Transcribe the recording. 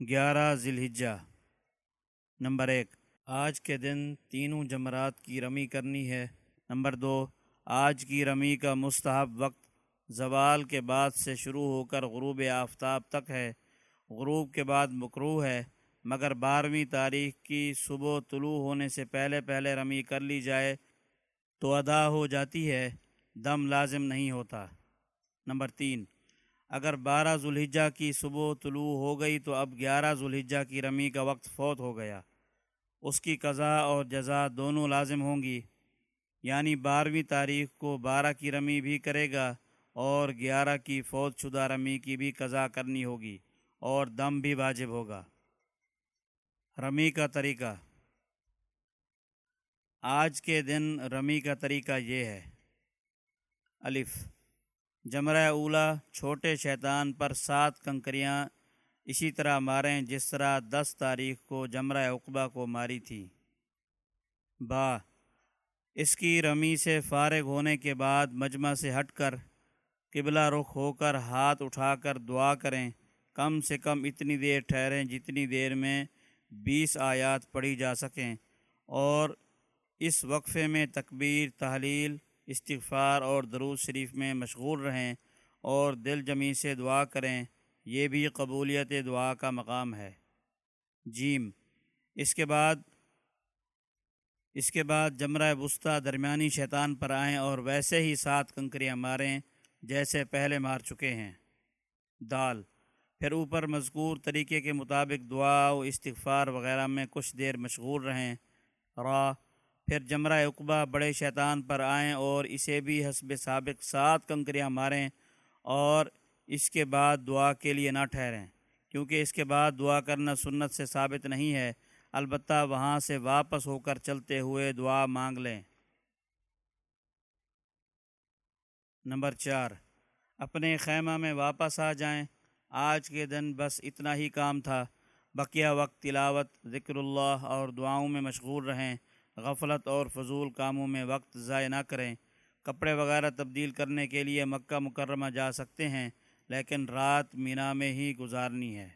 گیارہ ذی الحجہ نمبر ایک، آج کے دن تینوں جمرات کی رمی کرنی ہے۔ نمبر دو، آج کی رمی کا مستحب وقت زوال کے بعد سے شروع ہو کر غروب آفتاب تک ہے۔ غروب کے بعد مکرو ہے، مگر بارہویں تاریخ کی صبح طلوع ہونے سے پہلے پہلے رمی کر لی جائے تو ادا ہو جاتی ہے، دم لازم نہیں ہوتا۔ نمبر تین اگر بارہ ذوالحجہ کی صبح طلوع ہو گئی تو اب گیارہ ذوالحجہ کی رمی کا وقت فوت ہو گیا۔ اس کی قضا اور جزا دونوں لازم ہوں گی۔ یعنی بارہویں تاریخ کو بارہ کی رمی بھی کرے گا اور گیارہ کی فوت شدہ رمی کی بھی قضا کرنی ہوگی اور دم بھی واجب ہوگا۔ رمی کا طریقہ۔ آج کے دن رمی کا طریقہ یہ ہے۔ الف۔ جمرہ اولا، چھوٹے شیطان پر سات کنکریاں اسی طرح ماریں جس طرح دس تاریخ کو جمرہ اقبا کو ماری تھی۔ با، اس کی رمی سے فارغ ہونے کے بعد مجمع سے ہٹ کر قبلہ رخ ہو کر ہاتھ اٹھا کر دعا کریں۔ کم سے کم اتنی دیر ٹھہریں جتنی دیر میں بیس آیات پڑھی جا سکیں اور اس وقفے میں تکبیر، تحلیل استغفار اور درود شریف میں مشغول رہیں اور دل جمی سے دعا کریں، یہ بھی قبولیت دعا کا مقام ہے۔ جیم، اس کے بعد، اس کے بعد جمرہ وسطی درمیانی شیطان پر آئیں اور ویسے ہی سات کنکریاں ماریں جیسے پہلے مار چکے ہیں۔ دال، پھر اوپر مذکور طریقے کے مطابق دعا و استغفار وغیرہ میں کچھ دیر مشغول رہیں۔ را پھر جمرہ اقبا بڑے شیطان پر آئیں اور اسے بھی حسب سابق سات کنکریاں ماریں اور اس کے بعد دعا کے لیے نہ ٹھہریں۔ کیونکہ اس کے بعد دعا کرنا سنت سے ثابت نہیں ہے، البتہ وہاں سے واپس ہو کر چلتے ہوئے دعا مانگ لیں۔ نمبر چار، اپنے خیمہ میں واپس آ جائیں۔ آج کے دن بس اتنا ہی کام تھا۔ بقیہ وقت تلاوت، ذکر اللہ اور دعاؤں میں مشغول رہیں۔ غفلت اور فضول کاموں میں وقت ضائع نہ کریں۔ کپڑے وغیرہ تبدیل کرنے کے لیے مکہ مکرمہ جا سکتے ہیں، لیکن رات مینا میں ہی گزارنی ہے۔